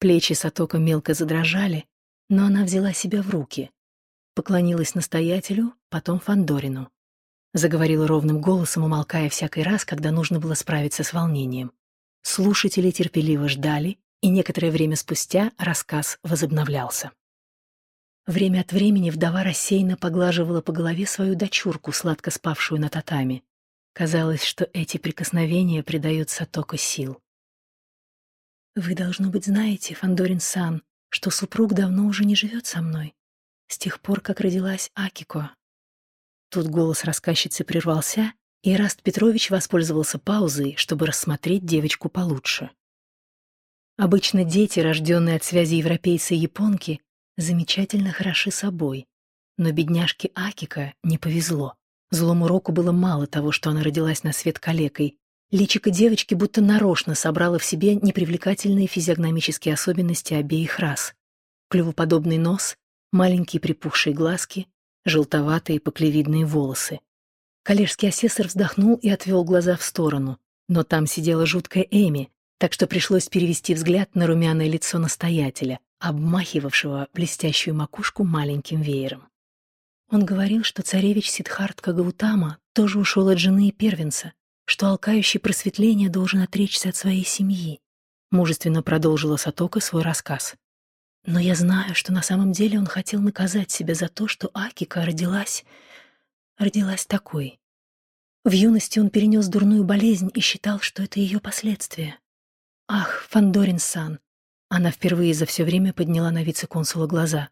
Плечи Сатока мелко задрожали, но она взяла себя в руки. Поклонилась настоятелю, потом Фандорину. Заговорила ровным голосом, умолкая всякий раз, когда нужно было справиться с волнением. Слушатели терпеливо ждали, и некоторое время спустя рассказ возобновлялся. Время от времени вдова рассеянно поглаживала по голове свою дочурку, сладко спавшую на татами. Казалось, что эти прикосновения придают Сатоко сил. «Вы, должно быть, знаете, Фандорин-сан, что супруг давно уже не живет со мной, с тех пор, как родилась Акико». Тут голос рассказчицы прервался, и Раст Петрович воспользовался паузой, чтобы рассмотреть девочку получше. Обычно дети, рожденные от связи европейца и японки, замечательно хороши собой. Но бедняжке Акика не повезло. Злому року было мало того, что она родилась на свет калекой. Личико девочки будто нарочно собрало в себе непривлекательные физиогномические особенности обеих рас. Клювоподобный нос, маленькие припухшие глазки, желтоватые поклевидные волосы. Коллежский асессор вздохнул и отвел глаза в сторону, но там сидела жуткая Эми, так что пришлось перевести взгляд на румяное лицо настоятеля, обмахивавшего блестящую макушку маленьким веером. Он говорил, что царевич Сидхартка Гаутама тоже ушел от жены и первенца, что алкающий просветление должен отречься от своей семьи. Мужественно продолжила Сатока свой рассказ. Но я знаю, что на самом деле он хотел наказать себя за то, что Акика родилась... родилась такой. В юности он перенес дурную болезнь и считал, что это ее последствия. Ах, Фандорин-сан, она впервые за все время подняла на вице-консула глаза.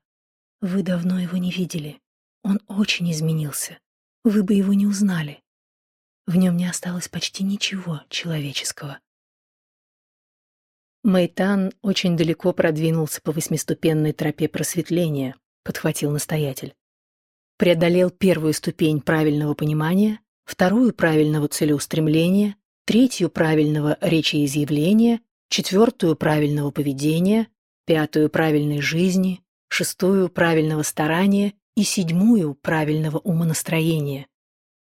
«Вы давно его не видели. Он очень изменился. Вы бы его не узнали. В нем не осталось почти ничего человеческого». Мейтан очень далеко продвинулся по восьмиступенной тропе просветления, подхватил настоятель. Преодолел первую ступень правильного понимания, вторую правильного целеустремления, третью правильного речеизъявления четвертую правильного поведения, пятую правильной жизни, шестую правильного старания и седьмую правильного умонастроения.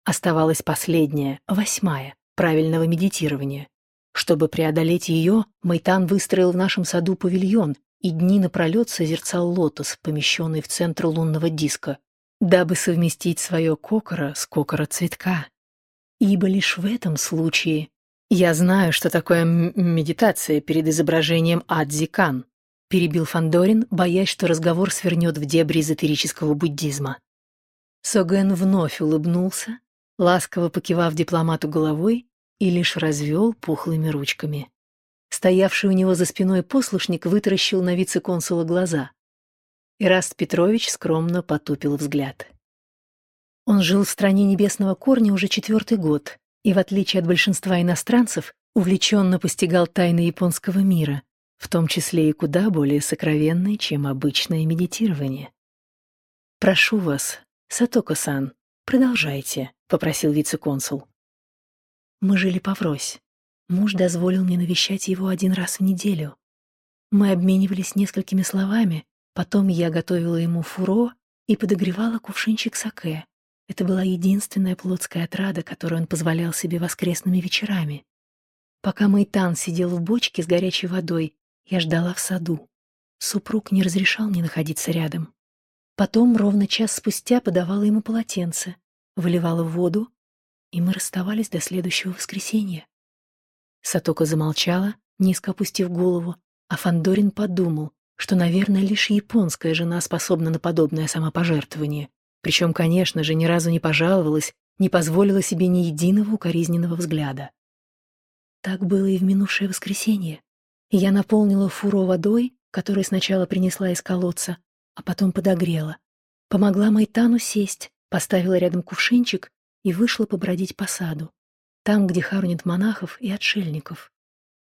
Оставалась последняя, восьмая, правильного медитирования. Чтобы преодолеть ее, Майтан выстроил в нашем саду павильон и дни напролет созерцал лотос, помещенный в центр лунного диска, дабы совместить свое кокора с кокора цветка. Ибо лишь в этом случае «Я знаю, что такое медитация перед изображением Адзикан», перебил Фандорин, боясь, что разговор свернет в дебри эзотерического буддизма. Соген вновь улыбнулся, ласково покивав дипломату головой и лишь развел пухлыми ручками. Стоявший у него за спиной послушник вытаращил на вице-консула глаза. Ираст Петрович скромно потупил взгляд. Он жил в стране небесного корня уже четвертый год, и, в отличие от большинства иностранцев, увлеченно постигал тайны японского мира, в том числе и куда более сокровенные, чем обычное медитирование. «Прошу вас, Сатоко-сан, продолжайте», — попросил вице-консул. Мы жили поврось. Муж дозволил мне навещать его один раз в неделю. Мы обменивались несколькими словами, потом я готовила ему фуро и подогревала кувшинчик саке. Это была единственная плотская отрада, которую он позволял себе воскресными вечерами. Пока Майтан сидел в бочке с горячей водой, я ждала в саду. Супруг не разрешал мне находиться рядом. Потом, ровно час спустя, подавала ему полотенце, выливала воду, и мы расставались до следующего воскресенья. Сатока замолчала, низко опустив голову, а Фандорин подумал, что, наверное, лишь японская жена способна на подобное самопожертвование, причем, конечно же, ни разу не пожаловалась, не позволила себе ни единого укоризненного взгляда. Так было и в минувшее воскресенье. Я наполнила фуру водой, которую сначала принесла из колодца, а потом подогрела. Помогла Майтану сесть, поставила рядом кувшинчик и вышла побродить по саду, там, где хоронят монахов и отшельников.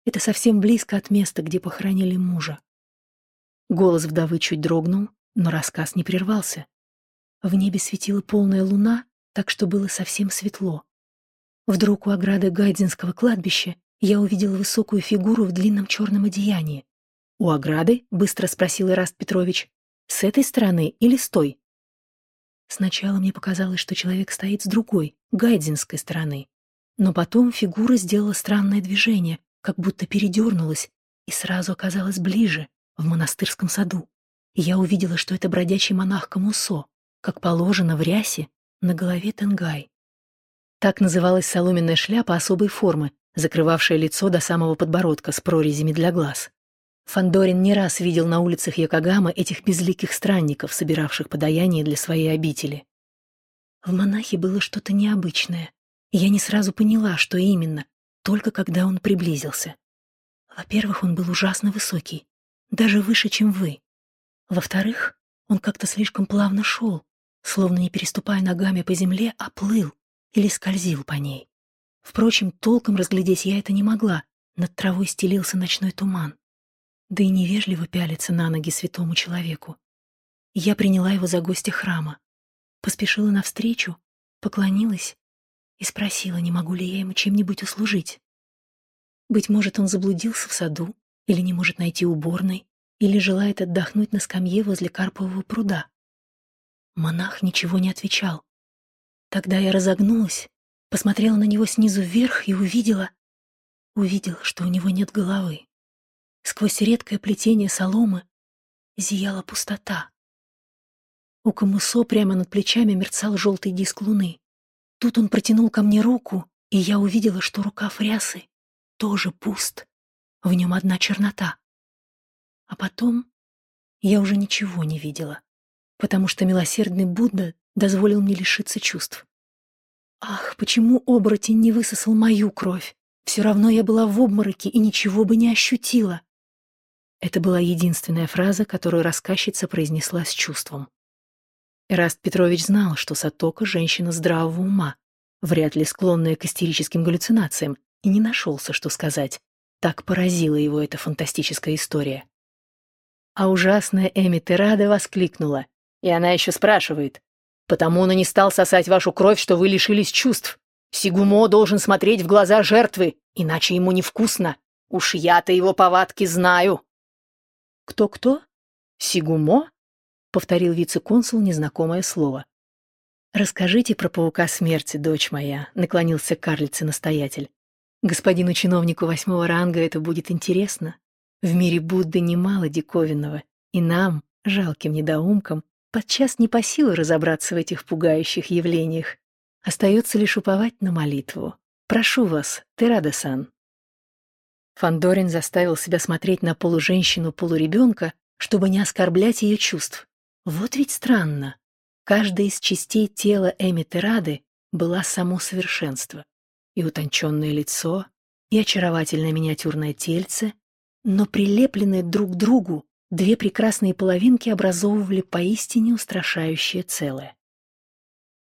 Это совсем близко от места, где похоронили мужа. Голос вдовы чуть дрогнул, но рассказ не прервался. В небе светила полная луна, так что было совсем светло. Вдруг у ограды Гайдзинского кладбища я увидела высокую фигуру в длинном черном одеянии. «У ограды?» — быстро спросил Ираст Петрович. «С этой стороны или с той?» Сначала мне показалось, что человек стоит с другой, гайдзинской стороны. Но потом фигура сделала странное движение, как будто передернулась, и сразу оказалась ближе, в монастырском саду. И я увидела, что это бродячий монах Камусо, как положено в рясе, на голове тенгай. Так называлась соломенная шляпа особой формы, закрывавшая лицо до самого подбородка с прорезями для глаз. Фандорин не раз видел на улицах Якогама этих безликих странников, собиравших подаяние для своей обители. В монахе было что-то необычное, и я не сразу поняла, что именно, только когда он приблизился. Во-первых, он был ужасно высокий, даже выше, чем вы. Во-вторых, он как-то слишком плавно шел, словно не переступая ногами по земле, а плыл или скользил по ней. Впрочем, толком разглядеть я это не могла, над травой стелился ночной туман. Да и невежливо пялиться на ноги святому человеку. Я приняла его за гостя храма, поспешила навстречу, поклонилась и спросила, не могу ли я ему чем-нибудь услужить. Быть может, он заблудился в саду, или не может найти уборной, или желает отдохнуть на скамье возле Карпового пруда. Монах ничего не отвечал. Тогда я разогнулась, посмотрела на него снизу вверх и увидела... Увидела, что у него нет головы. Сквозь редкое плетение соломы зияла пустота. У Камусо прямо над плечами мерцал желтый диск луны. Тут он протянул ко мне руку, и я увидела, что рукав рясы тоже пуст. В нем одна чернота. А потом я уже ничего не видела, потому что милосердный Будда дозволил мне лишиться чувств. Ах, почему оборотень не высосал мою кровь? Все равно я была в обмороке и ничего бы не ощутила. Это была единственная фраза, которую рассказчица произнесла с чувством. Эраст Петрович знал, что Сатока — женщина здравого ума, вряд ли склонная к истерическим галлюцинациям, и не нашелся, что сказать. Так поразила его эта фантастическая история. А ужасная Эми Терада воскликнула. И она еще спрашивает. «Потому он и не стал сосать вашу кровь, что вы лишились чувств. Сигумо должен смотреть в глаза жертвы, иначе ему невкусно. Уж я-то его повадки знаю». «Кто-кто? Сигумо?» повторил вице-консул незнакомое слово. «Расскажите про паука смерти, дочь моя», — наклонился к карлице настоятель. «Господину чиновнику восьмого ранга это будет интересно. В мире Будды немало диковинного, и нам, жалким недоумкам, подчас не по силу разобраться в этих пугающих явлениях. Остается лишь уповать на молитву. Прошу вас, Терада-сан». Фандорин заставил себя смотреть на полуженщину-полуребенка, чтобы не оскорблять ее чувств. Вот ведь странно. Каждая из частей тела Эми Терады была само совершенство. И утонченное лицо, и очаровательное миниатюрное тельце, но прилепленные друг к другу две прекрасные половинки образовывали поистине устрашающее целое.